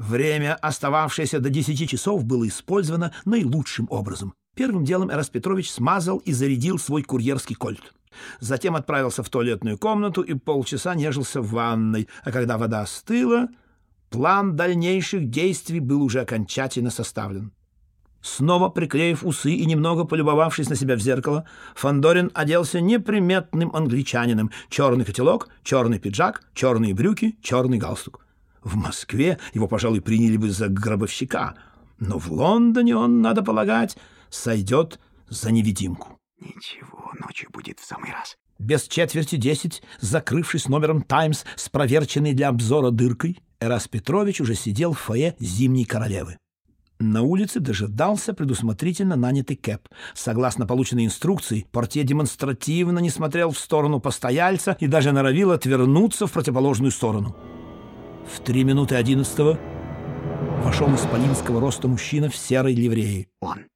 Время, остававшееся до 10 часов, было использовано наилучшим образом. Первым делом Эрас Петрович смазал и зарядил свой курьерский кольт. Затем отправился в туалетную комнату и полчаса нежился в ванной, а когда вода остыла, план дальнейших действий был уже окончательно составлен. Снова приклеив усы и немного полюбовавшись на себя в зеркало, Фандорин оделся неприметным англичанином. Черный котелок, черный пиджак, черные брюки, черный галстук. В Москве его, пожалуй, приняли бы за гробовщика, но в Лондоне он, надо полагать, сойдет за невидимку. Ничего, ночью будет в самый раз. Без четверти десять, закрывшись номером «Таймс» с проверченной для обзора дыркой, Эрас Петрович уже сидел в фойе «Зимней королевы». На улице дожидался предусмотрительно нанятый Кэп. Согласно полученной инструкции, портье демонстративно не смотрел в сторону постояльца и даже норовил отвернуться в противоположную сторону. В три минуты одиннадцатого вошел исполинского роста мужчина в серой ливреи. Он,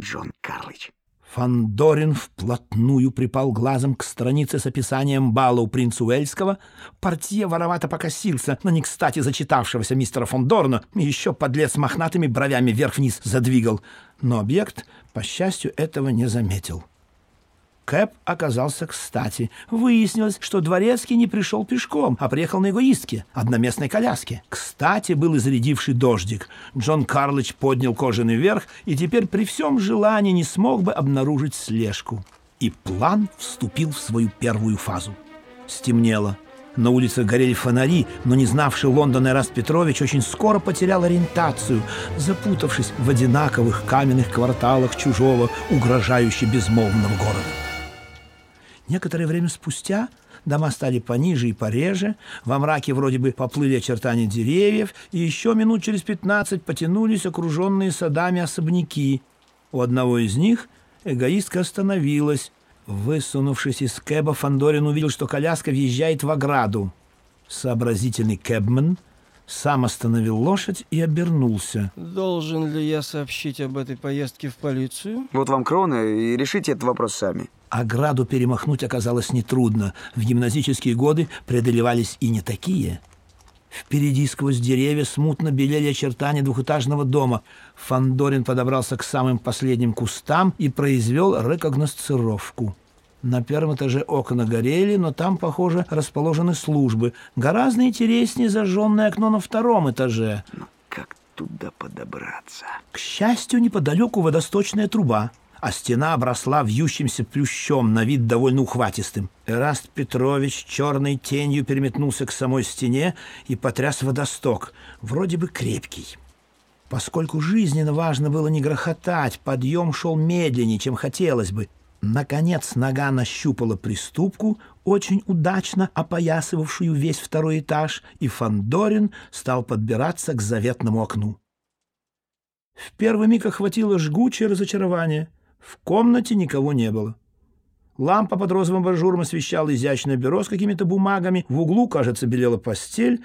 Джон Карлыч. Фандорин вплотную припал глазом к странице с описанием бала у принца Уэльского. Портье воровато покосился на не кстати зачитавшегося мистера Фондорна и еще подлец мохнатыми бровями вверх-вниз задвигал. Но объект, по счастью, этого не заметил. Кэп оказался кстати. Выяснилось, что Дворецкий не пришел пешком, а приехал на эгоистке, одноместной коляске. Кстати, был и дождик. Джон Карлыч поднял кожаный верх и теперь при всем желании не смог бы обнаружить слежку. И план вступил в свою первую фазу. Стемнело. На улицах горели фонари, но не знавший Лондона Эрас Петрович очень скоро потерял ориентацию, запутавшись в одинаковых каменных кварталах чужого, угрожающе безмолвного города. Некоторое время спустя дома стали пониже и пореже, во мраке вроде бы поплыли очертания деревьев, и еще минут через пятнадцать потянулись окруженные садами особняки. У одного из них эгоистка остановилась. Высунувшись из кэба, Фандорин увидел, что коляска въезжает в ограду. Сообразительный кэбмен сам остановил лошадь и обернулся. Должен ли я сообщить об этой поездке в полицию? Вот вам крона, и решите этот вопрос сами. Ограду перемахнуть оказалось нетрудно. В гимназические годы преодолевались и не такие. Впереди сквозь деревья смутно белели очертания двухэтажного дома. Фандорин подобрался к самым последним кустам и произвел рекогносцировку. На первом этаже окна горели, но там, похоже, расположены службы. Гораздо интереснее зажженное окно на втором этаже. Но как туда подобраться? К счастью, неподалеку водосточная труба а стена обросла вьющимся плющом, на вид довольно ухватистым. Эраст Петрович черной тенью переметнулся к самой стене и потряс водосток, вроде бы крепкий. Поскольку жизненно важно было не грохотать, подъем шел медленнее, чем хотелось бы. Наконец нога нащупала приступку, очень удачно опоясывавшую весь второй этаж, и Фандорин стал подбираться к заветному окну. В первый миг охватило жгучее разочарование — в комнате никого не было. Лампа под розовым бажуром освещала изящное бюро с какими-то бумагами. В углу, кажется, белела постель.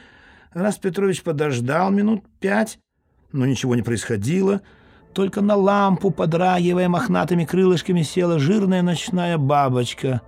Раз Петрович подождал минут пять, но ничего не происходило. Только на лампу, подрагивая мохнатыми крылышками, села жирная ночная бабочка.